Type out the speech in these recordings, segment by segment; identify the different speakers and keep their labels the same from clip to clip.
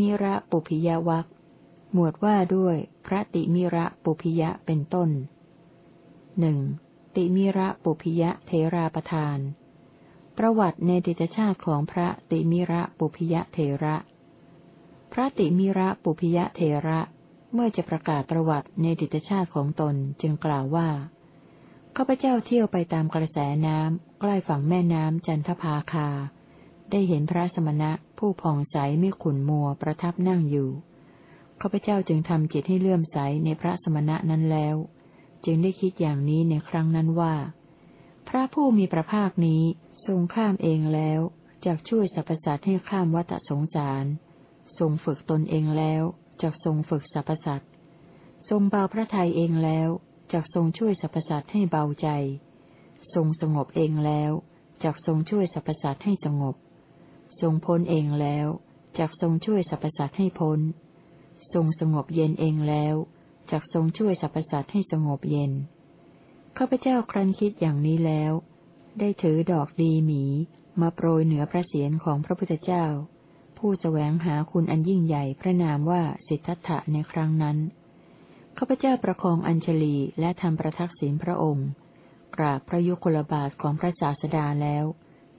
Speaker 1: มิระปุพิยวักหมวดว่าด้วยพระติมิระปุพิยะเป็นต้นหนึ่งติมิระปุพิยะเทราประทาน ประวัติในดิตชาติของพระติมิระปุพิยะเทระ พระติมิระปุพิยะเทระ เมื่อจะประกาศประวัติในดิตชาติของตนจึงกล่าวว่าข้าพเจ้าเที่ยวไปตามกระแสน้ำใกล้ฝั่งแม่น้ำจันทภาคา ได้เห็นพระสมณะ ผู้ผ่องใสไม่ขุนมัวประทับนั่งอยู่ ข้าพเจ้าจึงทำจิตให้เลื่อมใสในพระสมณะนั้นแล้ว จึงได้คิดอย่างนี้ในครั้งนั้นว่า พระผู้มีพระภาคนี้ทรงข้ามเองแล้วจากช่วยสรรพสัตว์ให้ข้ามวัฏสงสาร ทรงฝึกตนเองแล้วจากทรงฝึกสรรพสัตว์ทรงเบาพระทัยเองแล้วจากทรงช่วยสรรพสัตว์ให้เบาใจ ทรงสงบเองแล้วจากทรงช่วยสรรพสัตว์ให้สงบ ทรงพ้นเองแล้วจากทรงช่วยสรรพสัตว์ให้พ้น ทรงสงบเย็นเองแล้วจากทรงช่วยสรรพสัตว์ให้สงบเย็นข้าพเจ้าครั้นคิดอย่างนี้แล้ว ได้ถือดอกดีหมีมาโปรยเหนือพระเศียรของพระพุทธเจ้า ผู้สแสวงหาคุณอันยิ่งใหญ่พระนามว่าสิทธัตถะในครั้งนั้นข้าพเจ้าประคองอัญชลีและทำประทักษิณพระองค์ กราบพระยุคลบาทของพระศาสดาแล้ว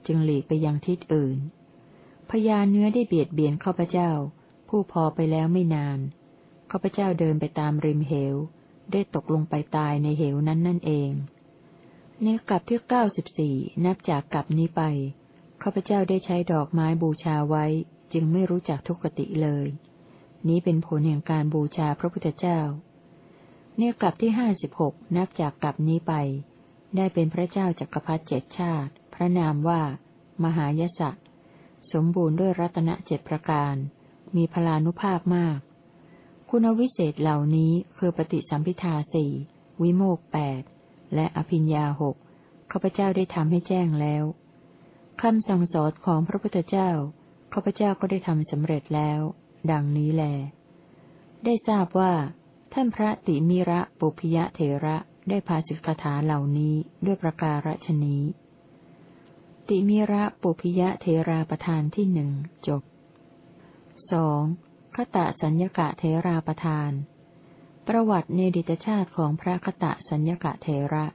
Speaker 1: จึงหลีกไปยังทิศอื่น พญาเนื้อได้เบียดเบียนข้าพเจ้า ผู้พอไปแล้วไม่นานข้าพเจ้าเดินไปตามริมเหว ได้ตกลงไปตายในเหวนั้นนั่นเองในกลับที่เก้าสิบสี่นับจากกลับนี้ไปข้าพเจ้าได้ใช้ดอกไม้บูชาไว้ จึงไม่รู้จักทุกขติเลย นี้เป็นผลแห่งการบูชาพระพุทธเจ้า เนี่ยกลับที่ห้าสิบหกนับจากกลับนี้ไป ได้เป็นพระเจ้าจักรพรรดิเจ็ดชาติ พระนามว่า มหายสะ สมบูรณ์ด้วยรัตนเจ็ดประการ มีพลานุภาพมาก คุณวิเศษเหล่านี้คือปฏิสัมพิทาสี่วิโมกแปดและอภิญญาหกข้าพเจ้าได้ทำให้แจ้งแล้วคำสั่งสอนของพระพุทธเจ้าข้าพเจ้าก็ได้ทำสำเร็จแล้ว ดังนี้แล ได้ทราบว่า ท่านพระติมิระปุพยะเถระได้พาสิกขาเหล่านี้ด้วยประการฉนี้ ติมิระปุพยะเถราประธานที่หนึ่งจบสองคตะสัญญกะเถราประธาน ประวัติในดิตชาติของพระคตะสัญญกะเถระ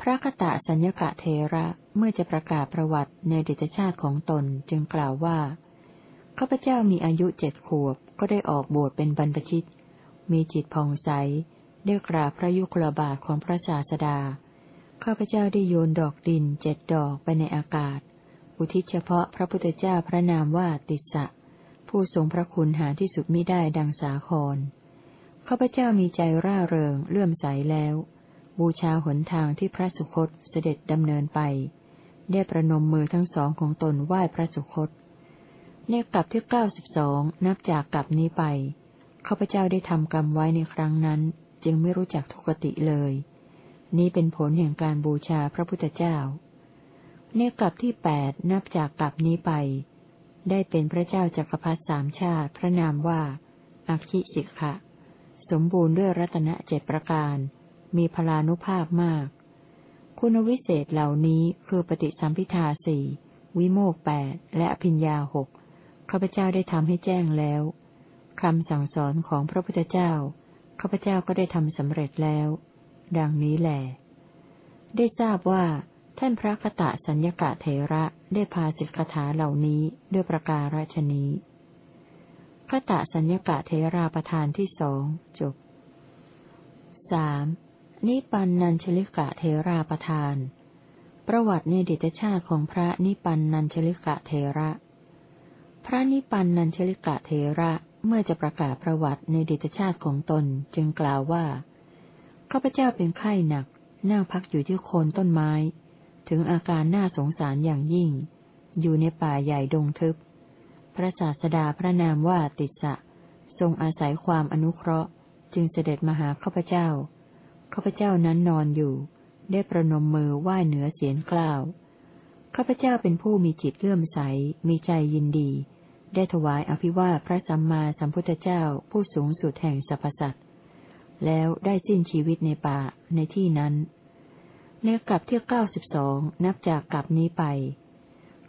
Speaker 1: พระคตะสัญญกะเถระเมื่อจะประกาศประวัติในดิตชาติของตนจึงกล่าวว่าข้าพเจ้ามีอายุเจ็ดขวบก็ได้ออกบวชเป็นบรรพชิต มีจิตผ่องใสได้กราบพระยุคลบาทของพระศาสดา ข้าพเจ้าได้โยนดอกดินเจ็ดดอกไปในอากาศ อุทิศเฉพาะพระพุทธเจ้าพระนามว่าติสะ ผู้ทรงพระคุณหาที่สุดมิได้ดังสาคร ข้าพเจ้ามีใจร่าเริงเลื่อมใสแล้ว บูชาหนทางที่พระสุคตเสด็จดำเนินไป ได้ประนมมือทั้งสองของตนไหว้พระสุคต ในกลับที่เก้าสิบสองนับจากกลับนี้ไป ข้าพเจ้าได้ทำกรรมไว้ในครั้งนั้น จึงไม่รู้จักทุกติเลย นี้เป็นผลแห่งการบูชาพระพุทธเจ้า เนกลับที่แปดนับจากกลับนี้ไป ได้เป็นพระเจ้าจักรพรรดิสามชาติพระนามว่าอักขิสิกขะ สมบูรณ์ด้วยรัตนเจ็ดประการ มีพลานุภาพมาก คุณวิเศษเหล่านี้คือปฏิสัมพิทาสี่วิโมกแปดและอภิญญาหกข้าพเจ้าได้ทำให้แจ้งแล้วคำสั่งสอนของพระพุทธเจ้าข้าพเจ้าก็ได้ทำสำเร็จแล้ว ดังนี้แหลได้ทราบว่า ท่านพระคตะสัญญกะเถระได้พาสิกขาเหล่านี้ด้วยประการฉนี้คตะสัญญกะเถราประธานที่สองจบสามนิปันนันชลิกะเถราประธาน ประวัติในดิตชาติของพระนิปันนันชลิกะเถระ พระนิปันนันชลิกะเถระเมื่อจะประกาศประวัติในดิตชาติของตนจึงกล่าวว่า ข้าพเจ้าเป็นไข้หนัก นั่งพักอยู่ที่โคนต้นไม้ ถึงอาการน่าสงสารอย่างยิ่ง อยู่ในป่าใหญ่ดงทึบ พระศาสดาพระนามว่าติสะ ทรงอาศัยความอนุเคราะห์ จึงเสด็จมาหาข้าพเจ้า ข้าพเจ้านั้นนอนอยู่ ได้ประนมมือไหว้เหนือเสียงกล่าว ข้าพเจ้าเป็นผู้มีจิตเลื่อมใส มีใจยินดี ได้ถวายอภิวาพระสัมมาสัมพุทธเจ้าผู้สูงสุดแห่งสรรพสัตว แล้วได้สิ้นชีวิตในป่าในที่นั้นในกลับที่เก้าสิบสองนับจากกลับนี้ไป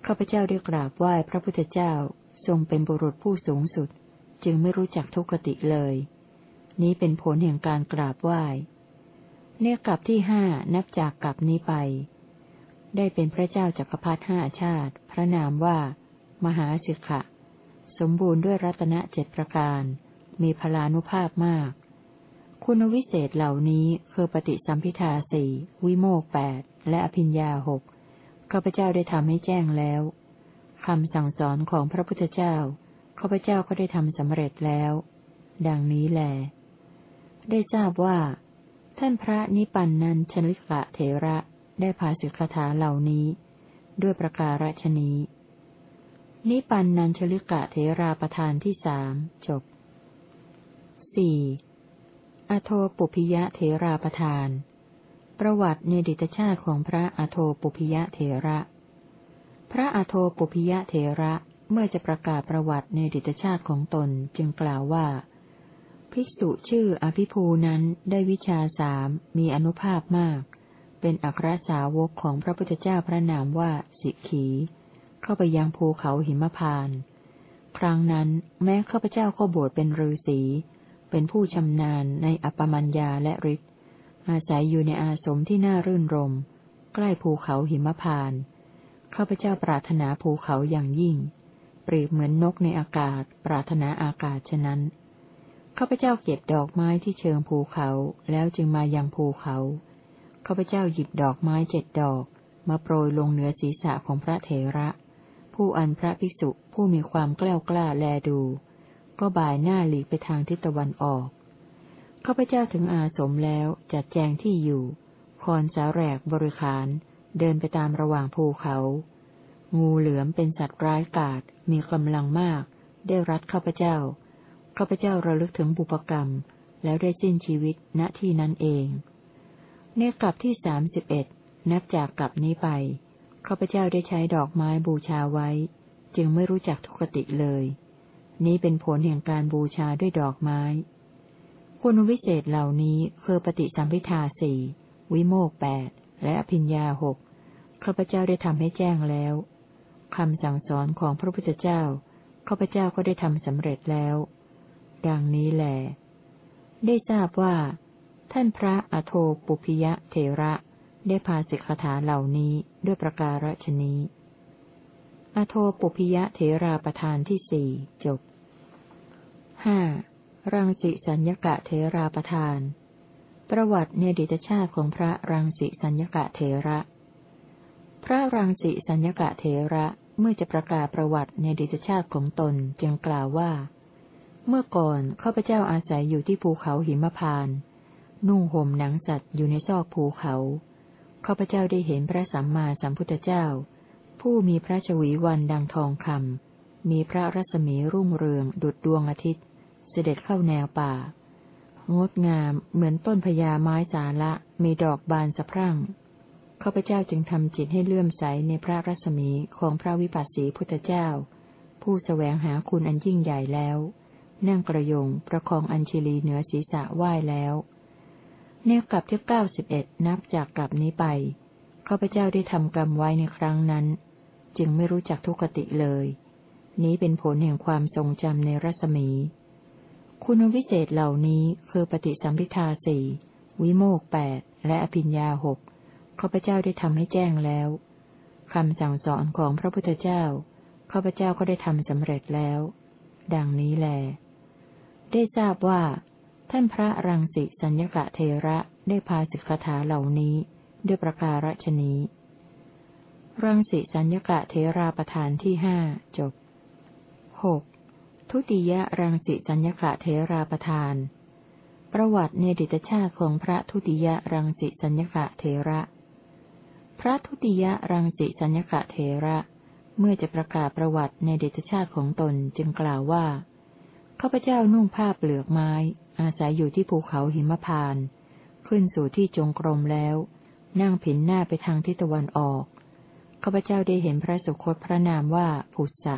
Speaker 1: ข้าพเจ้าได้กราบไหว้พระพุทธเจ้าทรงเป็นบุรุษผู้สูงสุด จึงไม่รู้จักทุกขติเลย นี้เป็นผลแห่งการกราบไหว้เนกลับที่ห้านับจากกลับนี้ไป ได้เป็นพระเจ้าจักรพรรดิห้าชาติ พระนามว่า มหาสิกขะ สมบูรณ์ด้วยรัตนเจ็ดประการ มีพลานุภาพมาก คุณวิเศษเหล่านี้คือปฏิสัมพิทาสี่วิโมกแปดและอภิญญาหกข้าพเจ้าได้ทำให้แจ้งแล้วคำสั่งสอนของพระพุทธเจ้าข้าพเจ้าก็ได้ทำสำเร็จแล้ว ดังนี้แล ได้ทราบว่า ท่านพระนิปันนันชนิกะเถระได้พาสิกขาถาเหล่านี้ ด้วยประการฉนี้นิปันนันชลิกะเถราประธานที่สามจบสี่ อโทปุพิยะเถราประธาน ประวัติในดิตชาติของพระอโทปุพิยะเถระ พระอโทปุพิยะเถระเมื่อจะประกาศประวัติในดิตชาติของตนจึงกล่าวว่า ภิกษุชื่ออภิภูนั้นได้วิชาสามมีอนุภาพมาก เป็นอัครสาวกของพระพุทธเจ้าพระนามว่าสิกขี เข้าไปยังภูเขาหิมพาน ครั้งนั้นแม้ข้าพเจ้าก็บวชเป็นฤาษี เป็นผู้ชำนาญในอปมัญญาและฤทธิ์อาศัยอยู่ในอาสมที่น่ารื่นรม ใกล้ภูเขาหิมพานข้าพเจ้าปรารถนาภูเขาอย่างยิ่ง เปรียบเหมือนนกในอากาศ ปรารถนาอากาศฉะนั้นข้าพเจ้าเก็บดอกไม้ที่เชิงภูเขาแล้วจึงมายังภูเขาข้าพเจ้าหยิบดอกไม้เจ็ดดอก มาโปรยลงเหนือศีรษะของพระเถระ ผู้อันพระภิกษุผู้มีความกล้ากล้าแลดู ก็บ่ายหน้าหลีกไปทางทิศตะวันออก ข้าพเจ้าถึงอาสมแล้วจัดแจงที่อยู่ คอนสาแรกบริขาร เดินไปตามระหว่างภูเขา งูเหลือมเป็นสัตว์ร้ายกาจมีกำลังมาก ได้รัดข้าพเจ้า ข้าพเจ้าระลึกถึงบุปกรรม แล้วได้สิ้นชีวิตณที่นั้นเองเนกลับที่สามสิบเอ็ดนับจากกลับนี้ไป ข้าพเจ้าได้ใช้ดอกไม้บูชาไว้ จึงไม่รู้จักทุกติเลย นี้เป็นผลแห่งการบูชาด้วยดอกไม้ คุณวิเศษเหล่านี้คือปฏิสัมพิทาสี่วิโมกแปดและอภิญญาหกข้าพเจ้าได้ทำให้แจ้งแล้วคำสั่งสอนของพระพุทธเจ้าข้าพเจ้าก็ได้ทำสำเร็จแล้ว ดังนี้แหลได้ทราบว่า ท่านพระอโทปุพิยะเทระได้พาสิกขาเหล่านี้ด้วยประการฉนี้ อโทปุพิยะเถราประธานที่สี่จบ ห้ารังสิสัญญกะเถราประธาน ประวัติในดิตชาติของพระรังสิสัญญกะเถระ พระรังสิสัญญกะเถระเมื่อจะประกาศประวัติในดิตชาติของตนจึงกล่าวว่า เมื่อก่อนข้าพเจ้าอาศัยอยู่ที่ภูเขาหิมพาน นุ่งห่มหนังสัตว์อยู่ในซอกภูเขาข้าพเจ้าได้เห็นพระสัมมาสัมพุทธเจ้า ผู้มีพระชวีวันดังทองคำมีพระรัศมีรุ่งเรืองดุจดวงอาทิตย์ เสด็จเข้าแนวป่า งดงามเหมือนต้นพญาไม้สาละมีดอกบานสะพรั่งข้าพเจ้าจึงทำจิตให้เลื่อมใสในพระรัศมีของพระวิปัสสีพุทธเจ้า ผู้สแสวงหาคุณอันยิ่งใหญ่แล้ว นั่งกระยงประคองอัญชิลีเหนือศีรษะไหว้แล้วแนวกลับที่เก้าสิบเอ็ดนับจากกลับนี้ไปข้าพเจ้าได้ทำกรรมไว้ในครั้งนั้น จึงไม่รู้จักทุกติเลย นี้เป็นผลแห่งความทรงจำในรัศมี คุณวิเศษเหล่านี้คือปฏิสัมพิทาสี่วิโมกแปดและอภิญญาหกข้าพเจ้าได้ทำให้แจ้งแล้วคำสั่งสอนของพระพุทธเจ้าข้าพเจ้าก็ได้ทำสำเร็จแล้ว ดังนี้แล ได้ทราบว่า ท่านพระรังสิสัญญกะเทระได้พาสิกขาเหล่านี้ด้วยประการฉนี้ รังสิสัญญกะเทราประธานที่ห้าจบหก ทุติยรังสิสัญญกะเทราประธาน ประวัติในดิตชาติของพระทุติยรังสิสัญญกะเทระ พระทุติยรังสิสัญญกะเทระ เมื่อจะประกาศประวัติในดิตชาติของตนจึงกล่าวว่าข้าพเจ้านุ่งผ้าเปลือกไม้ อาศัยอยู่ที่ภูเขาหิมพาน ขึ้นสู่ที่จงกรมแล้ว นั่งผินหน้าไปทางทิศตะวันออกข้าพเจ้าได้เห็นพระสุคตพระนามว่าผุสะ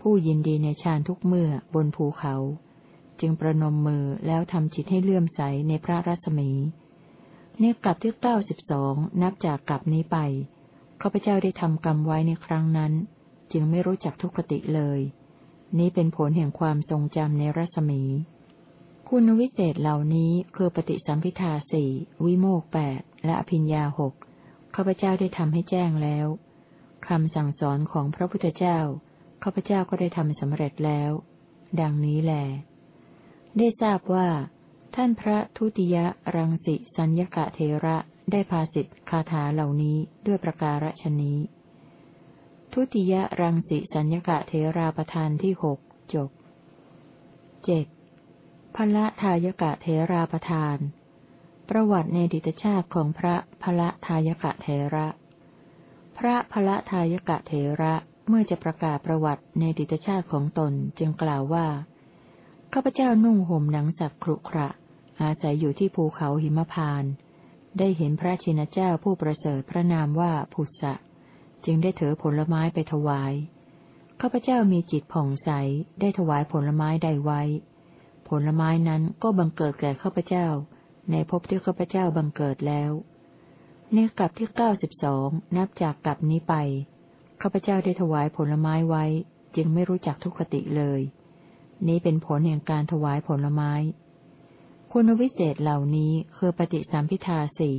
Speaker 1: ผู้ยินดีในฌานทุกเมื่อบนภูเขา จึงประนมมือแล้วทำจิตให้เลื่อมใสในพระรัศมีเนกลับที่เก้าสิบสองนับจากกลับนี้ไปข้าพเจ้าได้ทำกรรมไว้ในครั้งนั้น จึงไม่รู้จักทุกขติเลย นี้เป็นผลแห่งความทรงจำในรัศมี คุณวิเศษเหล่านี้คือปฏิสัมพิทาสี่วิโมกแปดและอภิญญาหกข้าพเจ้าได้ทำให้แจ้งแล้วคำสั่งสอนของพระพุทธเจ้า ข้าพเจ้าก็ได้ทำสำเร็จแล้ว ดังนี้แล ได้ทราบว่า ท่านพระทุติยรังสิสัญญกะเทระได้พาสิทธิคาถาเหล่านี้ด้วยประการฉนี้ ทุติยรังสิสัญญกะเทราประธานที่หกจบเจ็ดพละทายกะเทราประธาน ประวัติในดิตชาติของพระพละทายกะเทระ พระพละทายกะเทระ เมื่อจะประกาศประวัติในดิตชาติของตนจึงกล่าวว่า ข้าพเจ้านุ่งห่มหนังสักครุขระ อาศัยอยู่ที่ภูเขาหิมพาน ได้เห็นพระชินเจ้าผู้ประเสริฐพระนามว่าพุทธะจึงได้เถอผลไม้ไปถวาย ข้าพเจ้ามีจิตผ่องใส ได้ถวายผลไม้ได้ไว้ ผลไม้นั้นก็บังเกิดแก่ข้าพเจ้า ในภพที่ข้าพเจ้าบังเกิดแล้ว ในกลับที่เก้าสิบสองนับจากกลับนี้ไป ข้าพเจ้าได้ถวายผลไม้ไว้ จึงไม่รู้จักทุกขติเลย นี้เป็นผลแห่งการถวายผลไม้ คุณวิเศษเหล่านี้คือปฏิสัมพิทาสี่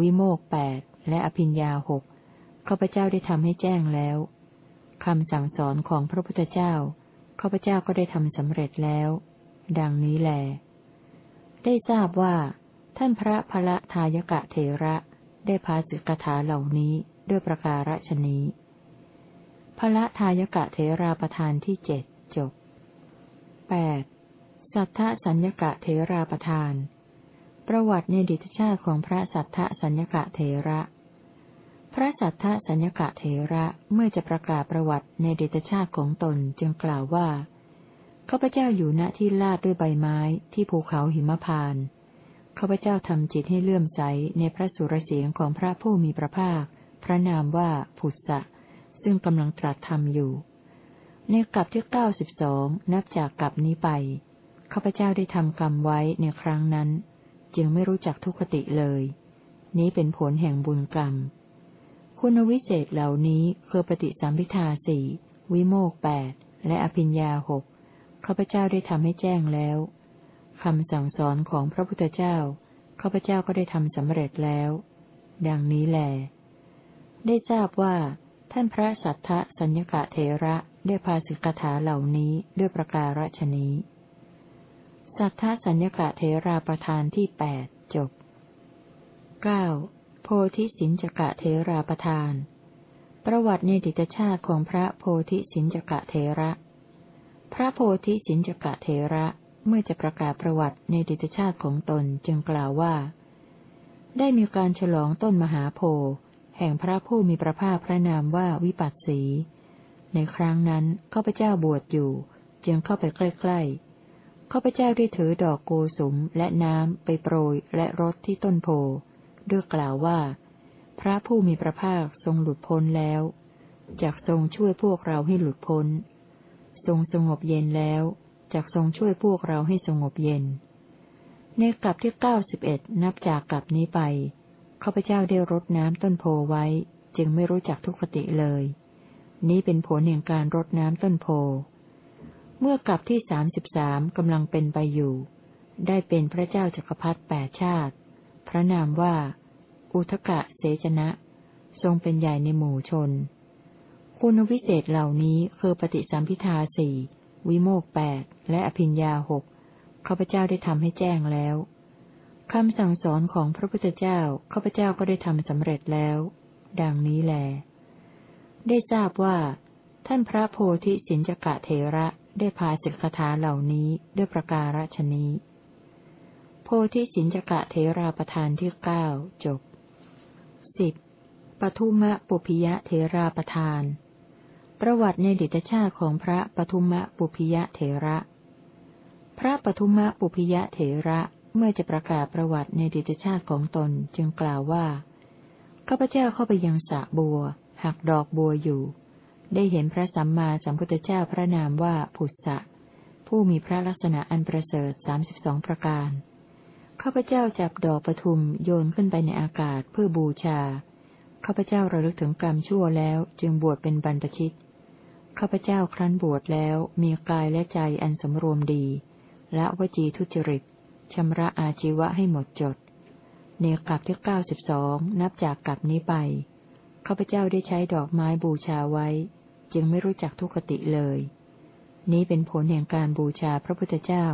Speaker 1: วิโมกแปดและอภิญญาหกข้าพเจ้าได้ทำให้แจ้งแล้วคำสั่งสอนของพระพุทธเจ้าข้าพเจ้าก็ได้ทำสำเร็จแล้ว ดังนี้แล ได้ทราบว่า ท่านพระพระทายกะเทระได้พาสิกถาเหล่านี้ด้วยประการฉนี้ พระทายกะเทราประธานที่เจ็ดจบแปดสัทธสัญญกะเทราประธาน ประวัติในดิตชาติของพระสัทธสัญญกะเทระ พระสัทธสัญญกะเทระเมื่อจะประกาศประวัติในดิตชาติของตนจึงกล่าวว่าข้าพเจ้าอยู่ณที่ลาดด้วยใบไม้ที่ภูเขาหิมพานข้าพเจ้าทำจิตให้เลื่อมใสในพระสุรเสียงของพระผู้มีพระภาค พระนามว่าผุสะ ซึ่งกำลังตรัสทำอยู่ ในกลับที่เก้าสิบสองนับจากกลับนี้ไปข้าพเจ้าได้ทำกรรมไว้ในครั้งนั้น จึงไม่รู้จักทุกขติเลย นี้เป็นผลแห่งบุญกรรม คุณวิเศษเหล่านี้คือปฏิสัมพิทาสี่วิโมกแปดและอภิญญาหกข้าพเจ้าได้ทำให้แจ้งแล้วคำสั่งสอนของพระพุทธเจ้าข้าพเจ้าก็ได้ทำสำเร็จแล้ว ดังนี้แหลได้ทราบว่า ท่านพระสัทธสัญญกะเทระได้พาสิกถาเหล่านี้ด้วยประการฉนี้สัทธสัญญกะเทราประธานที่แปดจบเก้าโพธิสินจกะเทราประธาน ประวัติในดิตชาติของพระโพธิสินจกะเทระ พระโพธิสินจกะเทระเมื่อจะประกาศประวัติในดิตชาติของตนจึงกล่าวว่า ได้มีการฉลองต้นมหาโพธิ์ แห่งพระผู้มีพระภาคพระนามว่าวิปัสสี ในครั้งนั้นข้าพเจ้าบวชอยู่ จึงเข้าไปใกล้ๆข้าพเจ้าได้ถือดอกโกสุมและน้ำไปโปรยและรดที่ต้นโพด้วยกล่าวว่า พระผู้มีพระภาคทรงหลุดพ้นแล้วจากทรงช่วยพวกเราให้หลุดพ้น ทรงสงบเย็นแล้วจากทรงช่วยพวกเราให้สงบเย็น ในกลับที่เก้าสิบเอ็ดนับจากกลับนี้ไป ข้าพเจ้าได้รดน้ำต้นโพไว้ จึงไม่รู้จักทุกขติเลย นี้เป็นผลแห่งการรดน้ำต้นโพ เมื่อกลับที่สามสิบสามกำลังเป็นไปอยู่ ได้เป็นพระเจ้าจักรพรรดิแปดชาติ พระนามว่า อุทกะเสจนะ ทรงเป็นใหญ่ในหมู่ชน คุณวิเศษเหล่านี้คือปฏิสัมพิทาสี่วิโมกแปดและอภิญญาหกข้าพเจ้าได้ทำให้แจ้งแล้ว คำสั่งสอนของพระพุทธเจ้าข้าพเจ้าก็ได้ทำสำเร็จแล้ว ดังนี้แล ได้ทราบว่า ท่านพระโพธิสินจกะเทระได้พาสิกขาเหล่านี้ด้วยประการฉนี้ โพธิสินจกะเทราประธานที่เก้าจบสิบปทุมะปุพิยะเทราประธาน ประวัติในดิตชาติของพระปทุมะปุพิยะเทระ พระปทุมะปุพิยะเทระ เมื่อจะประกาศประวัติในดิตชาติของตนจึงกล่าวว่า ข้าพเจ้าเข้าไปยังสระบัว หักดอกบัวอยู่ ได้เห็นพระสัมมาสัมพุทธเจ้าพระนามว่าผุสะผู้มีพระลักษณะอันประเสริฐสามสิบสองประการ ข้าพเจ้าจับดอกประทุมโยนขึ้นไปในอากาศเพื่อบูชา ข้าพเจ้าระลึกถึงกรรมชั่วแล้วจึงบวชเป็นบรรพชิต ข้าพเจ้าครั้นบวชแล้วมีกายและใจอันสำรวมดี และวจีทุจริต ชำระอาชีวะให้หมดจดเนกลับที่เก้าสิบสองนับจากกลับนี้ไปข้าพเจ้าได้ใช้ดอกไม้บูชาไว้ จึงไม่รู้จักทุกขติเลย นี้เป็นผลแห่งการบูชาพระพุทธเจ้า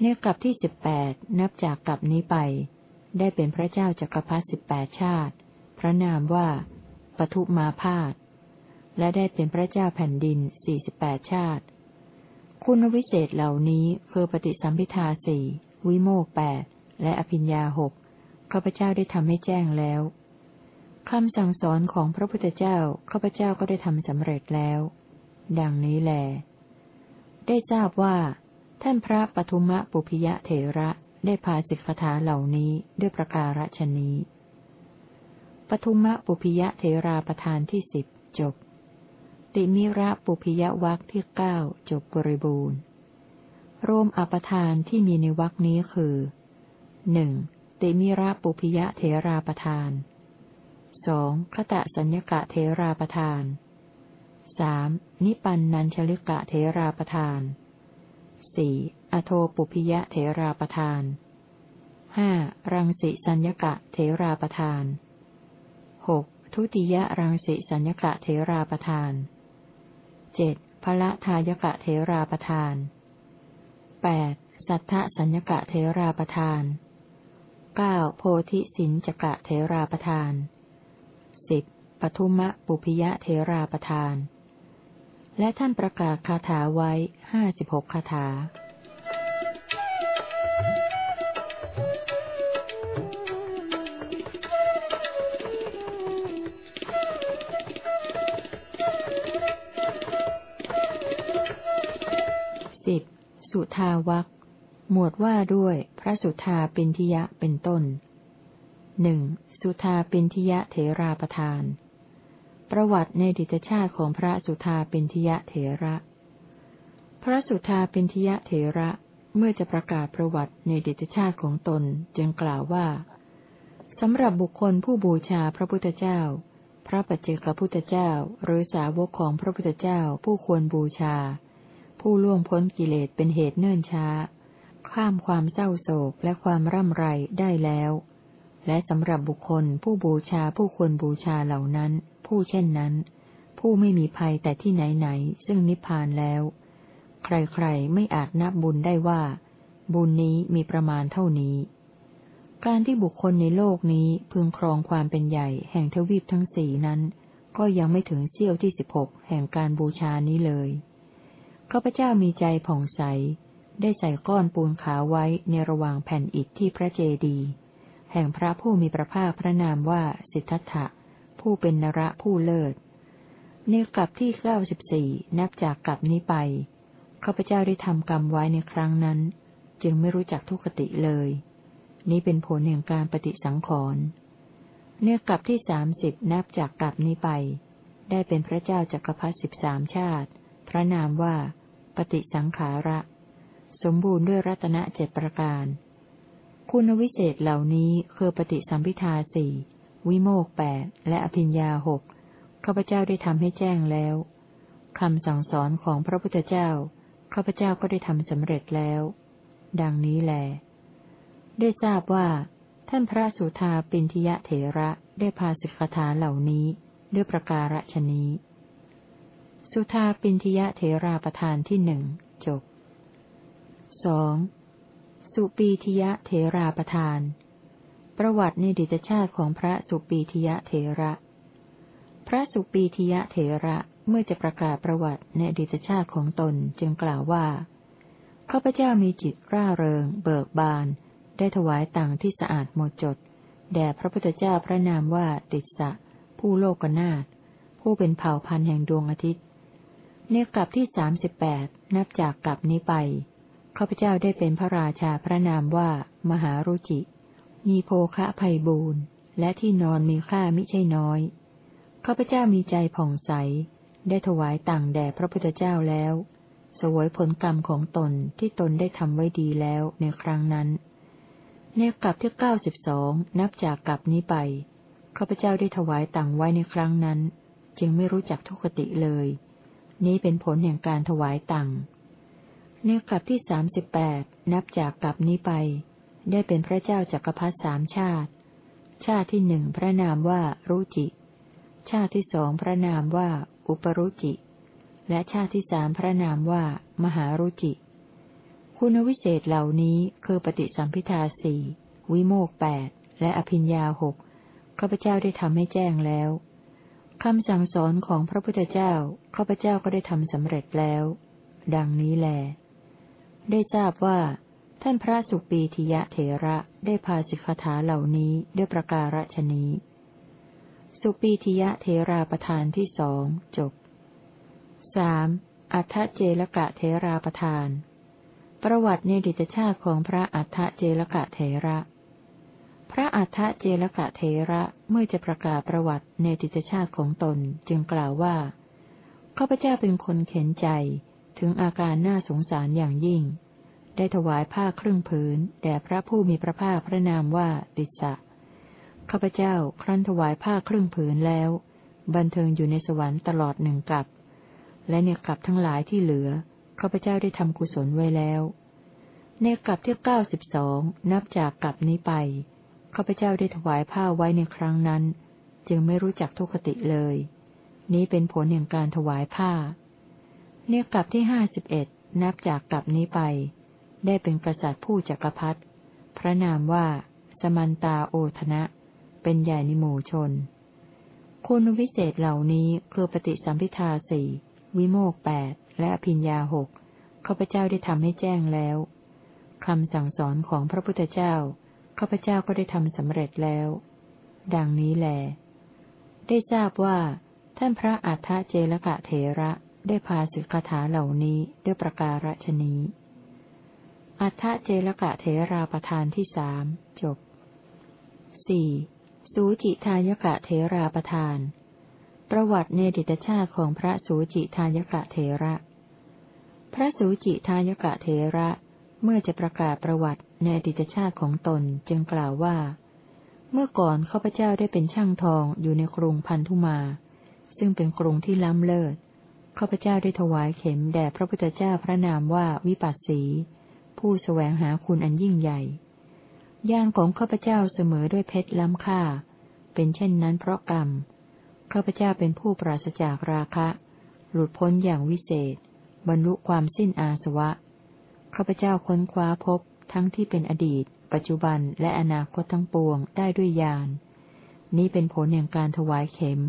Speaker 1: เนกลับที่สิบแปดนับจากกลับนี้ไป ได้เป็นพระเจ้าจักรพรรดิสิบแปดชาติ พระนามว่าปทุมาพาดและได้เป็นพระเจ้าแผ่นดินสี่สิบแปดชาติ คุณวิเศษเหล่านี้คือปฏิสัมพิทาสี่วิโมกแปดและอภิญญาหกข้าพเจ้าได้ทำให้แจ้งแล้วคำสั่งสอนของพระพุทธเจ้าข้าพเจ้าก็ได้ทำสำเร็จแล้ว ดังนี้แล ได้ทราบว่า ท่านพระปทุมะปุพิยะเถระได้พาสิกขาเหล่านี้ด้วยประการฉนี้ปทุมะปุพิยะเถราประธานที่สิบจบ ติมิระปุพิยะวักที่เก้าจบบริบูรณ์รวมอปทานที่มีในวักนี้คือหนึ่งติมิระปุพิยะเถราประธานสองคตะสัญญกะเทราประทานสามนิปันนัญชลิกะเทราประทานสี่อโทปุพิยะเทราประทานห้ารังสิสัญญกะเทราประทานหกทุติยรังสิสัญญกะเทราประทาน เจ็ดพละทายกะเทราประทานแปดสัทธสัญญกะเทราประทานเก้าโพธิสินจกะเทราประทานสิบปทุมะปุพิยะเทราประทาน และท่านประกาศคาถาไว้ห้าสิบหกคาถา สุทาวักหมวดว่าด้วยพระสุทาปินทิยะเป็นต้นหนึ่งสุทาปินทิยะเถราประทาน ประวัติในดิตชาติของพระสุทาปินทิยะเถระ พระสุทาปินทิยะเถระเมื่อจะประกาศประวัติในดิตชาติของตนจึงกล่าวว่าสำหรับบุคคลผู้บูชาพระพุทธเจ้า พระปัจเจกพุทธเจ้าหรือสาวกของพระพุทธเจ้าผู้ควรบูชา ผู้ล่วงพ้นกิเลสเป็นเหตุเนิ่นช้า ข้ามความเศร้าโศกและความร่ำไรได้แล้ว และสำหรับบุคคลผู้บูชาผู้ควรบูชาเหล่านั้น ผู้เช่นนั้น ผู้ไม่มีภัยแต่ที่ไหนไหนซึ่งนิพพานแล้ว ใครๆไม่อาจนับบุญได้ว่า บุญนี้มีประมาณเท่านี้ การที่บุคคลในโลกนี้พึงครองความเป็นใหญ่แห่งทวีปทั้งสี่นั้น ก็ยังไม่ถึงเสี้ยวที่สิบหกแห่งการบูชานี้เลย ข้าพเจ้ามีใจผ่องใส ได้ใส่ก้อนปูนขาวไว้ในระหว่างแผ่นอิฐที่พระเจดีย์แห่งพระผู้มีพระภาคพระนามว่าสิทธัตถะ ผู้เป็นนระผู้เลิศในกลับที่เก้าสิบสี่นับจากกลับนี้ไปข้าพเจ้าได้ทำกรรมไว้ในครั้งนั้น จึงไม่รู้จักทุกขติเลย นี้เป็นผลแห่งการปฏิสังขรณ์เนื้อกลับที่สามสิบนับจากกลับนี้ไป ได้เป็นพระเจ้าจักรพรรดิสิบสามชาติ พระนามว่า ปฏิสังขาระ สมบูรณ์ด้วยรัตนเจ็ดประการ คุณวิเศษเหล่านี้คือปฏิสัมพิทาสี่วิโมกแปดและอภิญญาหกข้าพเจ้าได้ทำให้แจ้งแล้วคำสั่งสอนของพระพุทธเจ้าข้าพเจ้าก็ได้ทำสำเร็จแล้ว ดังนี้แล ได้ทราบว่า ท่านพระสุธาปินทิยะเถระได้พาสิกขาเหล่านี้ ด้วยประการฉนี้ สุธาปินทิยะเถราประธานที่หนึ่งจบสองสุปีทิยะเถราประทาน ประวัติในดิจชาติของพระสุปีทิยะเถระ พระสุปีทิยะเถระเมื่อจะประกาศประวัติในดิจชาติของตนจึงกล่าวว่าข้าพเจ้ามีจิตร่าเริง เบิกบาน ได้ถวายตังที่สะอาดหมดจด แด่พระพุทธเจ้าพระนามว่าติสะผู้โลกนาถผู้เป็นเผ่าพันธุ์แห่งดวงอาทิตย์ ในกลับที่สามสิบแปดนับจากกลับนี้ไปข้าพเจ้าได้เป็นพระราชาพระนามว่า มหารุจิ มีโภคะภัยบูรณ์และที่นอนมีค่ามิใช่น้อยข้าพเจ้ามีใจผ่องใส ได้ถวายต่างแด่พระพุทธเจ้าแล้วสวยผลกรรมของตนที่ตนได้ทำไว้ดีแล้วในครั้งนั้น ในกลับที่เก้าสิบสองนับจากกลับนี้ไปข้าพเจ้าได้ถวายต่างไว้ในครั้งนั้น จึงไม่รู้จักทุกขติเลย นี้เป็นผลแห่งการถวายตังในกลับที่สามสิบแปดนับจากกลับนี้ไป ได้เป็นพระเจ้าจักรพรรดิสามชาติ ชาติที่หนึ่งพระนามว่ารุจิ ชาติที่สองพระนามว่า อุปรุจิ และชาติที่สามพระนามว่า มหารุจิ คุณวิเศษเหล่านี้คือปฏิสัมพิทาสี่วิโมกแปดและอภิญญาหกข้าพเจ้าได้ทำให้แจ้งแล้ว คำสั่งสอนของพระพุทธเจ้าข้าพเจ้าก็ได้ทำสำเร็จแล้ว ดังนี้แล ได้ทราบว่า ท่านพระสุปีทิยะเถระได้พาสิกขาเหล่านี้ด้วยประการฉนี้ สุปีทิยะเถราประธานที่สองจบสามอัฏเจลกะเถราประธาน ประวัติในดิตชาติของพระอัฏเจลกะเถระ ระอัฏฐเจลกะเทระเมื่อจะประกาศประวัติในติชาติของตนจึงกล่าวว่าข้าพเจ้าเป็นคนเข็นใจ ถึงอาการน่าสงสารอย่างยิ่ง ได้ถวายผ้าครึ่งผืนแด่พระผู้มีพระภาคพระนามว่าติสะข้าพเจ้าครั้นถวายผ้าครึ่งผืนแล้ว บันเทิงอยู่ในสวรรค์ตลอดหนึ่งกับ และในกับทั้งหลายที่เหลือข้าพเจ้าได้ทำกุศลไว้แล้ว ในกับที่เก้าสิบสองนับจากกับนี้ไป ข้าพเจ้าได้ถวายผ้าไว้ในครั้งนั้น จึงไม่รู้จักทุกขติเลย นี้เป็นผลแห่งการถวายผ้า เนี่ยกลับที่ห้าสิบเอ็ดนับจากกลับนี้ไป ได้เป็นกษัตริย์ผู้จักรพรรดิพระนามว่า สมันตาโอทนะ เป็นใหญ่ในหมู่ชน คุณวิเศษเหล่านี้คือปฏิสัมพิทาสี่วิโมกแปดและอภิญญาหกข้าพเจ้าได้ทำให้แจ้งแล้วคำสั่งสอนของพระพุทธเจ้า ข้าพเจ้าก็ได้ทำสำเร็จแล้ว ดังนี้แล ได้ทราบว่า ท่านพระอัฏฐเจลกะเถระได้พาสิกขาเหล่านี้ด้วยประการฉนี้อัฏฐเจลกะเถราประธานที่สามจบสี่สูจิทายกะเถราประธาน ประวัติในดิตชาติของพระสูจิทายกะเถระ พระสูจิทายกะเถระเมื่อจะประกาศประวัติ ในอดีตชาติของตนจึงกล่าวว่า เมื่อก่อนข้าพเจ้าได้เป็นช่างทองอยู่ในกรุงพันธุมา ซึ่งเป็นกรุงที่ล้ำเลิศข้าพเจ้าได้ถวายเข็มแด่พระพุทธเจ้าพระนามว่าวิปัสสี ผู้แสวงหาคุณอันยิ่งใหญ่ย่างของข้าพเจ้าเสมอด้วยเพชรล้ำค่า เป็นเช่นนั้นเพราะกรรมข้าพเจ้าเป็นผู้ปราศจากราคะ หลุดพ้นอย่างวิเศษ บรรลุความสิ้นอาสวะข้าพเจ้าค้นคว้าพบ ทั้งที่เป็นอดีต ปัจจุบันและอนาคตทั้งปวงได้ด้วยญาณนี้เป็นผลแห่งการถวายเข็ม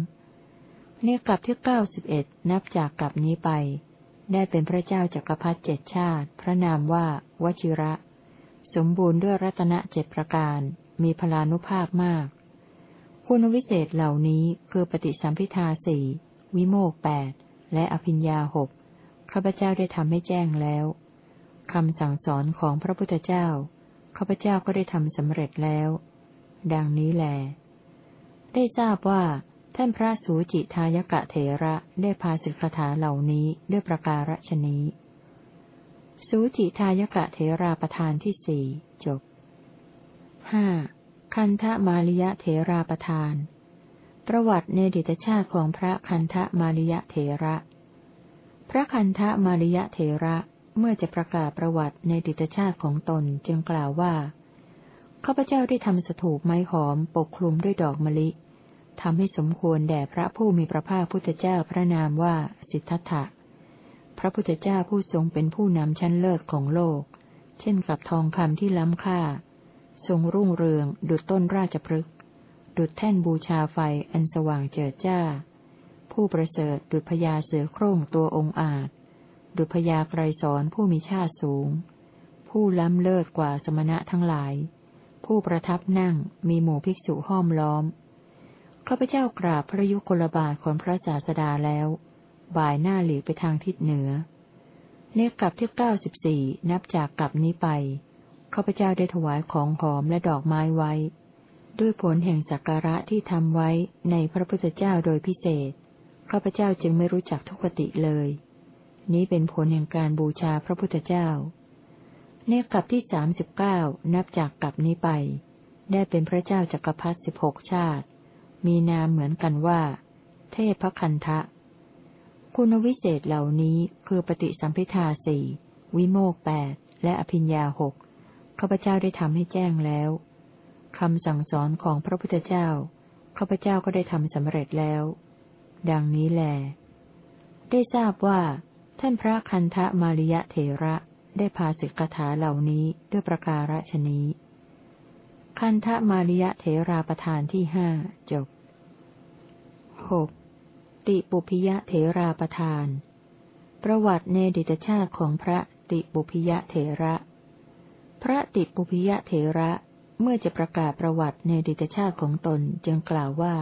Speaker 1: เนี่ยกลับที่เก้าสิบเอ็ดนับจากกลับนี้ไป ได้เป็นพระเจ้าจักรพรรดิเจ็ดชาติ พระนามว่าวชิระ สมบูรณ์ด้วยรัตนเจ็ดประการ มีพลานุภาพมาก คุณวิเศษเหล่านี้คือปฏิสัมพิทาสี่วิโมกแปดและอภิญญาหกข้าพเจ้าได้ทำให้แจ้งแล้ว คำสั่งสอนของพระพุทธเจ้า ข้าพเจ้าก็ได้ทำสำเร็จแล้ว ดังนี้แล ได้ทราบว่า ท่านพระสูจิทายกะเถระได้พาสิกขาเหล่านี้ด้วยประการฉนี้ สูจิทายกะเถราประธานที่สี่จบห้าคันทะมาริยะเถราประธาน ประวัติในดิตชาติของพระคันทะมาริยะเถระ พระคันทะมาริยะเถระ เมื่อจะประกาศประวัติในดิตชาติของตนจึงกล่าวว่าข้าพเจ้าได้ทำสถูปไม้หอมปกคลุมด้วยดอกมะลิทำให้สมควรแด่พระผู้มีพระภาคพุทธเจ้าพระนามว่าสิทธัตถะ พระพุทธเจ้าผู้ทรงเป็นผู้นำชั้นเลิศของโลก เช่นกับทองคำที่ล้ำค่า ทรงรุ่งเรือง ดุจต้นราชพฤกษ์ดุจแท่นบูชาไฟอันสว่างเจิดจ้า ผู้ประเสริฐดุจพญาเสือโคร่งตัวองค์อาจ ดุพยาไกรสอนผู้มีชาติสูง ผู้ล้ำเลิศกว่าสมณะทั้งหลาย ผู้ประทับนั่งมีหมู่ภิกษุห้อมล้อมข้าพเจ้ากราบพระยุคลบาทของพระศาสดาแล้ว บ่ายหน้าหลีกไปทางทิศเหนือ เนกลับที่เก้าสิบสี่นับจากกลับนี้ไปข้าพเจ้าได้ถวายของหอมและดอกไม้ไว้ ด้วยผลแห่งสักการะที่ทำไว้ในพระพุทธเจ้าโดยพิเศษข้าพเจ้าจึงไม่รู้จักทุกติเลย นี้เป็นผลแห่งการบูชาพระพุทธเจ้า เนกลับที่สามสิบเก้านับจากกลับนี้ไป ได้เป็นพระเจ้าจักรพรรดิสิบหกชาติ มีนามเหมือนกันว่า เทพคันทะ คุณวิเศษเหล่านี้คือปฏิสัมพิทาสี่วิโมกแปดและอภิญญาหกข้าพเจ้าได้ทำให้แจ้งแล้วคำสั่งสอนของพระพุทธเจ้าข้าพเจ้าก็ได้ทำสำเร็จแล้ว ดังนี้แล ได้ทราบว่า ท่านพระคันธมาริยะเถระได้พาสิกขาเหล่านี้ด้วยประการฉนี้ คันธมาริยะเถราประธานที่ห้าจบหกติปุพิยะเถราประธาน ประวัติในดิตชาติของพระติปุพิยะเถระ พระติปุพิยะเถระเมื่อจะประกาศประวัติในดิตชาติของตนจึงกล่าวว่า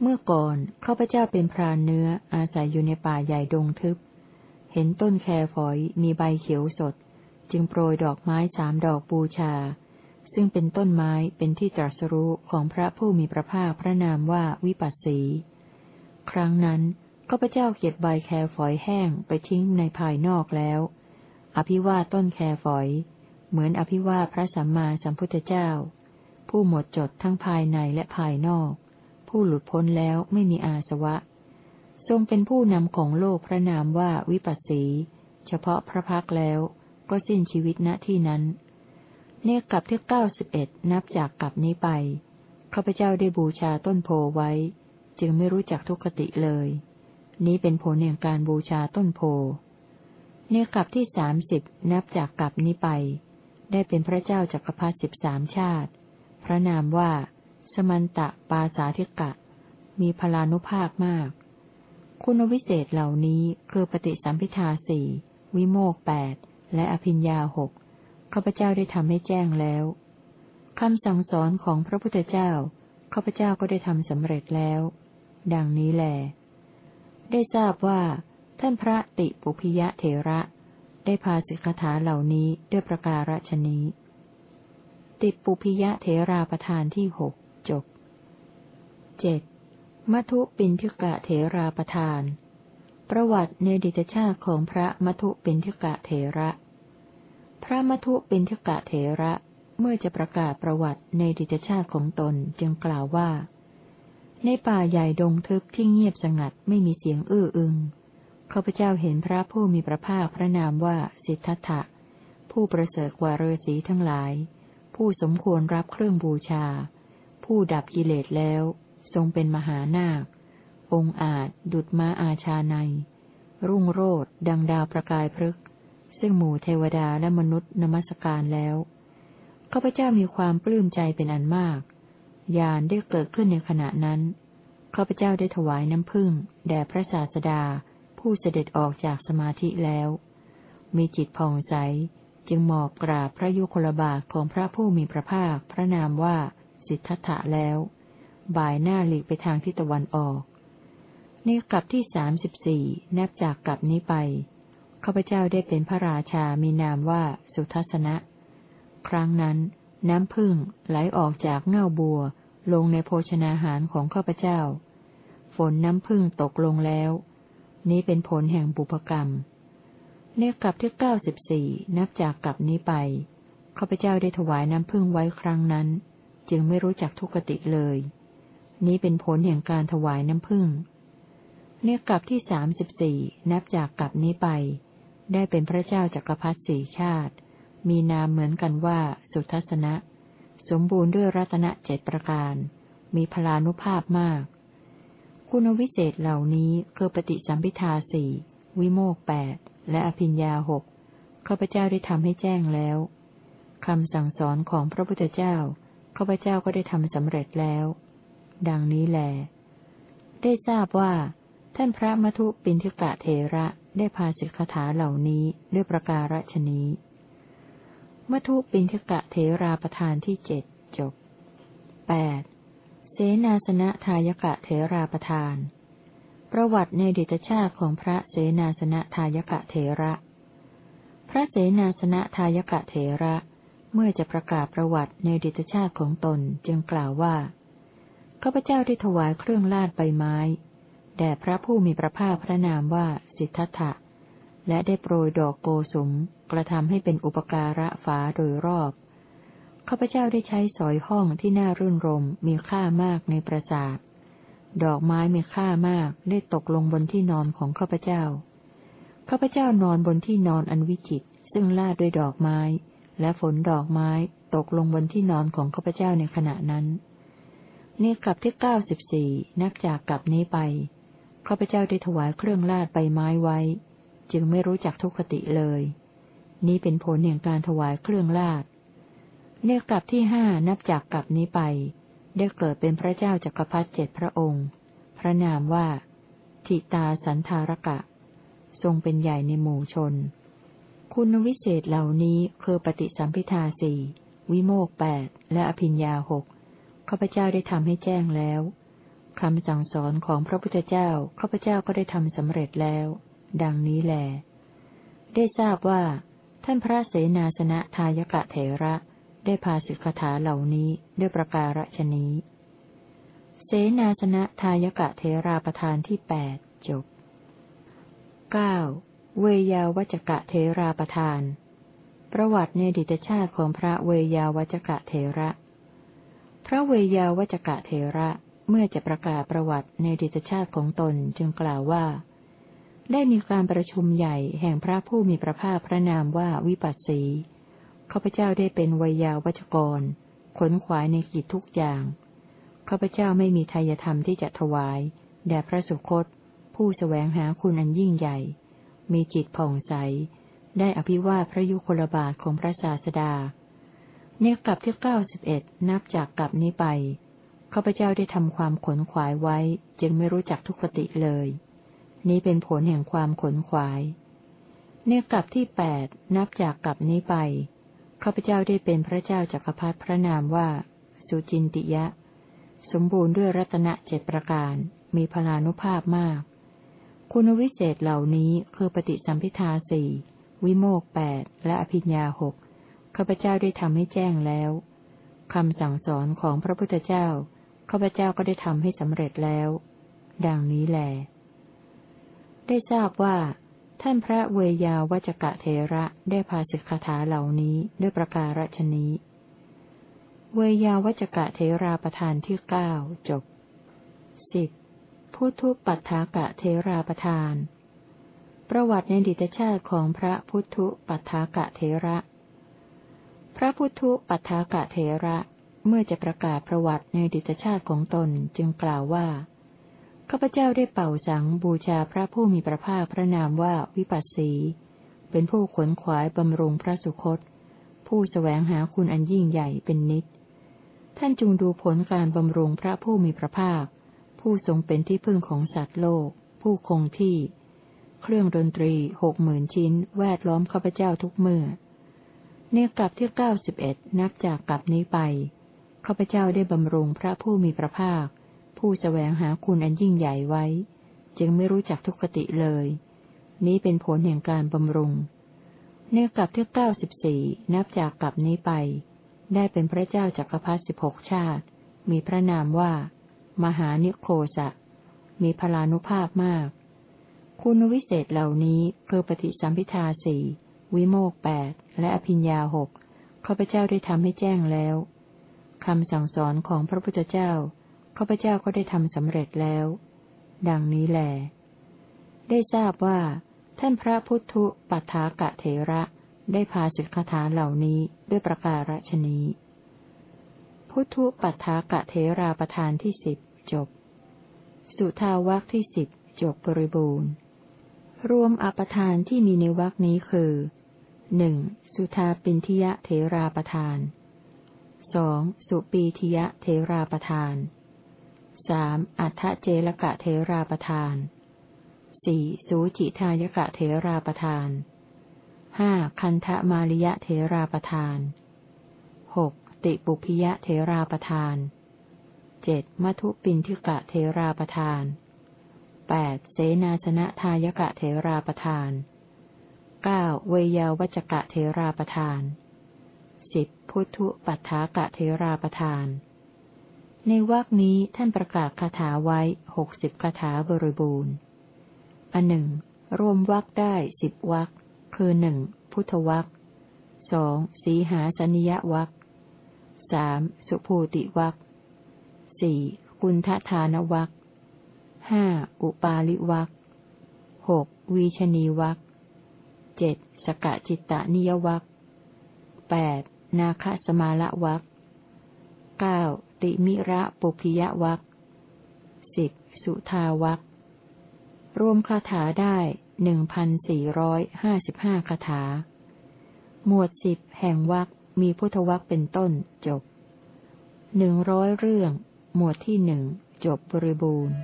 Speaker 1: เมื่อก่อนข้าพเจ้าเป็นพรานเนื้ออาศัยอยู่ในป่าใหญ่ดงทึบ เห็นต้นแคฝอยมีใบเขียวสด จึงโปรยดอกไม้สามดอกบูชา ซึ่งเป็นต้นไม้เป็นที่ตรัสรู้ของพระผู้มีพระภาคพระนามว่าวิปัสสี ครั้งนั้นข้าพเจ้าเก็บใบแคฝอยแห้งไปทิ้งในภายนอกแล้ว อภิวาต้นแคฝอย เหมือนอภิวาพระสัมมาสัมพุทธเจ้า ผู้หมดจดทั้งภายในและภายนอก ผู้หลุดพ้นแล้วไม่มีอาสวะ ทรงเป็นผู้นำของโลกพระนามว่าวิปัสสี เฉพาะพระพักแล้วก็สิ้นชีวิตณที่นั้น เนกลับที่เก้าสิบเอ็ดนับจากกลับนี้ไปข้าพเจ้าได้บูชาต้นโพไว้ จึงไม่รู้จักทุกขติเลย นี้เป็นผลแห่งการบูชาต้นโพ เนกลับที่สามสิบนับจากกลับนี้ไป ได้เป็นพระเจ้าจักรพรรดิสิบสามชาติ พระนามว่า สมันตะปาสาธิกะ มีพลานุภาคมาก คุณวิเศษเหล่านี้คือปฏิสัมพิทาสี่วิโมกแปดและอภิญญาหกข้าพเจ้าได้ทำให้แจ้งแล้วคำสั่งสอนของพระพุทธเจ้าข้าพเจ้าก็ได้ทำสำเร็จแล้ว ดังนี้แล ได้ทราบว่า ท่านพระติปุพิยะเถระ ได้พาสิกขาเหล่านี้ด้วยประการฉนี้ ติปุพิยะเถราประธานที่หกจบเจ็ด มัทุปินทิกะเถราประธาน ประวัติในดิตชาติของพระมัทุปินทิกะเถระ พระมัทุปินทิกะเถระเมื่อจะประกาศประวัติในดิตชาติของตนจึงกล่าวว่า ในป่าใหญ่ดงทึบที่เงียบสงัดไม่มีเสียงอื้ออึงข้าพเจ้าเห็นพระผู้มีพระภาคพระนามว่าสิทธัตถะ ผู้ประเสริฐกว่าฤาษีทั้งหลาย ผู้สมควรรับเครื่องบูชา ผู้ดับกิเลสแล้ว ทรงเป็นมหานาค องอาจ ดุดม้าอาชาใน รุ่งโรดดังดาวประกายพฤกซึ่งหมู่เทวดาและมนุษย์นมัสการแล้วข้าพเจ้ามีความปลื้มใจเป็นอันมากญาณได้เกิดขึ้นในขณะนั้นข้าพเจ้าได้ถวายน้ำผึ้งแด่พระศาสดา ผู้เสด็จออกจากสมาธิแล้ว มีจิตผ่องใสจึงหมอบกราบพระยุคลบาทของพระผู้มีพระภาคพระนามว่าสิทธัตถะแล้ว บ่ายหน้าหลีกไปทางทิศตะวันออกในกลับที่สามสิบสี่นับจากกลับนี้ไปข้าพเจ้าได้เป็นพระราชามีนามว่าสุทัศนะ ครั้งนั้น น้ำพึ่งไหลออกจากเง่าบัว ลงในโภชนาหารของข้าพเจ้า ฝนน้ำพึ่งตกลงแล้ว นี้เป็นผลแห่งบุพกรรมเนกลับที่เก้าสิบสี่นับจากกลับนี้ไปข้าพเจ้าได้ถวายน้ำพึ่งไว้ครั้งนั้น จึงไม่รู้จักทุกติเลย นี้เป็นผลแห่งการถวายน้ำพึ่งเนกลับที่สามสิบสี่นับจากกลับนี้ไป ได้เป็นพระเจ้าจักรพรรดิสี่ชาติ มีนามเหมือนกันว่าสุทัศนะ สมบูรณ์ด้วยรัตนเจ็ดประการ มีพลานุภาพมาก คุณวิเศษเหล่านี้คือปฏิสัมพิทาสี่วิโมกแปดและอภิญญาหกข้าพเจ้าได้ทำให้แจ้งแล้วคำสั่งสอนของพระพุทธเจ้าข้าพเจ้าก็ได้ทำสำเร็จแล้ว ดังนี้แล ได้ทราบว่า ท่านพระมทุปินทิกะเทระได้พาสิกขาเหล่านี้ด้วยประการฉนี้มทุปินทิกะเทราประธานที่เจ็ดจบแปดเสนาสนะทายกะเถราประทาน ประวัติในดิตชาติของพระเสนาสนะทายกะเถระ พระเสนาสนะทายกะเถระ เมื่อจะประกาศประวัติในดิตชาติของตนจึงกล่าวว่า ข้าพเจ้าได้ถวายเครื่องลาดใบไม้ แด่พระผู้มีพระภาคพระนามว่าสิทธัตถะ และได้โปรยดอกโกสุมกระทำให้เป็นอุปการะฝาโดยรอบ ข้าพเจ้าได้ใช้สอยห้องที่น่ารื่นรมมีค่ามากในปราสาท ดอกไม้มีค่ามากได้ตกลงบนที่นอนของข้าพเจ้า ข้าพเจ้านอนบนที่นอนอันวิจิต ซึ่งลาดด้วยดอกไม้ และฝนดอกไม้ตกลงบนที่นอนของข้าพเจ้าในขณะนั้น นี่กลับที่เก้าสิบสี่นับจากกลับนี้ไปข้าพเจ้าได้ถวายเครื่องลาดใบไม้ไว้ จึงไม่รู้จักทุกขติเลย นี้เป็นผลแห่งการถวายเครื่องลาดเนี่ยกลับที่ห้านับจากกลับนี้ไป ได้เกิดเป็นพระเจ้าจักรพรรดิเจ็ดพระองค์ พระนามว่าทิตาสันธารกะ ทรงเป็นใหญ่ในหมู่ชน คุณวิเศษเหล่านี้คือปฏิสัมพิทาสี่วิโมกแปดและอภิญญาหก ข้าพเจ้าได้ทำให้แจ้งแล้วคำสั่งสอนของพระพุทธเจ้าข้าพเจ้าก็ได้ทำสำเร็จแล้ว ดังนี้แล ได้ทราบว่า ท่านพระเสนาสนะทายกะเถระได้พาสิกขาเหล่านี้ด้วยประการฉนี้ เสนาสนะทายกะเทราประธานที่แปดจบเก้าเวยาวัจกะเทราประธาน ประวัติในดิตชาติของพระเวยาวัจกะเทระ พระเวยาวัจกะเทระเมื่อจะประกาศประวัติในดิตชาติของตนจึงกล่าวว่า ได้มีการประชุมใหญ่แห่งพระผู้มีพระภาคพระนามว่าวิปัสสีข้าพเจ้าได้เป็นวยาวัจกร ขนขวายในกิจทุกอย่างข้าพเจ้าไม่มีทายธรรมที่จะถวาย แด่พระสุคต ผู้สแสวงหาคุณอันยิ่งใหญ่ มีจิตผ่องใส ได้อภิวาทพระยุคลบาทของพระศาสดา เนกลับที่เก้าสิบเอ็ดนับจากกลับนี้ไปข้าพเจ้าได้ทำความขนขวายไว้ จึงไม่รู้จักทุกขติเลย นี้เป็นผลแห่งความขนขวายเนกลับที่แปดนับจากกลับนี้ไปข้าพเจ้าได้เป็นพระเจ้าจักรพรรดิพระนามว่า สุจินติยะ สมบูรณ์ด้วยรัตนเจ็ดประการ มีพลานุภาพมาก คุณวิเศษเหล่านี้คือปฏิสัมพิทาสี่วิโมกแปดและอภิญญาหก ข้าพเจ้าได้ทำให้แจ้งแล้วคำสั่งสอนของพระพุทธเจ้า ข้าพเจ้าก็ได้ทำให้สำเร็จแล้ว ดังนี้แล ได้ทราบว่า ท่านพระเวยาวัจกะเทระได้พาสิกขาถาเหล่านี้ด้วยประการฉนี้ เวยาวัจกะเทราประธานที่เก้าจบสิบพุทุปัฏฐากะเทราประธาน ประวัติในดิตชาติของพระพุทธปัฏฐากะเทระ พระพุทธปัฏฐากะเทระเมื่อจะประกาศประวัติในดิตชาติของตนจึงกล่าวว่าข้าพเจ้าได้เป่าสังบูชาพระผู้มีพระภาคพระนามว่าวิปัสสี เป็นผู้ขนขวายบำรุงพระสุคต ผู้สแสวงหาคุณอันยิ่งใหญ่เป็นนิดท่านจงดูผลการบำรุงพระผู้มีพระภาค ผู้ทรงเป็นที่พึ่งของสัตว์โลก ผู้คงที่ เครื่องดนตรีหกหมื่นชิ้นแวดล้อมข้าพเจ้าทุกเมื่อ เนกลับที่เก้าสิบเอ็ดนับจากกลับนี้ไปข้าพเจ้าได้บำรุงพระผู้มีพระภาค ผู้สแสวงหาคุณอันยิ่งใหญ่ไว้ จึงไม่รู้จักทุกขติเลย นี้เป็นผลแห่งการบำรุงเนื่อกลับที่เก้าสิบสี่นับจากกลับนี้ไป ได้เป็นพระเจ้าจักรพรรดิสิบหกชาติ มีพระนามว่า มหานิโคสะ มีพลานุภาพมาก คุณวิเศษเหล่านี้คือปฏิสัมพิทาสี่ วิโมกแปดและอภิญญาหกข้าพเจ้าได้ทำให้แจ้งแล้วคำสั่งสอนของพระพุทธเจ้าข้าพเจ้าก็ได้ทำสำเร็จแล้ว ดังนี้แหลได้ทราบว่า ท่านพระพุทธปัฏฐากะเถระได้พาสิกขาเหล่านี้ด้วยประการฉนี้ พุทธปัฏฐากะเถราประธานที่สิบจบ สุทาวักที่สิบจบบริบูรณ์ รวมอปทานที่มีในวักนี้คือ หนึ่งสุทาปินทิยะเถราประธานสองสุปีทิยะเทราประทานสามอัฏฐเจลกะเทราประทานสี่สูจิทายกะเทราประทานห้าคันทะมาริยะเทราประทานหกติปุพิยะเทราประทานเจ็ดมัทุปินทิกะเทราประทานแปดเสนาสนะทายกะเทราประทาน เก้าเวยาวัจกะเทราประทานสิบพุทธุปัฏฐากะเทราประทาน ในวรคนี้ท่านประกาศคาถาไว้หกสิบคาถาบริบูรณ์อันหนึ่ง รวมวรคได้สิบวรคคือหนึ่งพุทธวรคสองสีหาสนิยวรคสามสุภูติวรคสี่กุณฑทานวรคห้าอุปาลิวักหกวีชนีวัก เจ็ดสกจิตตนิยวักแปดนาคสมาละวักเก้าติมิระปุพิยวักสิบสุทาวักรวมคาถาได้หนึ่งพันสี่ร้อยห้าสิบห้าคาถา หมวดสิบแห่งวักมีพุทธวักเป็นต้นจบหนึ่งร้อยเรื่อง หมวดที่หนึ่งจบบริบูรณ์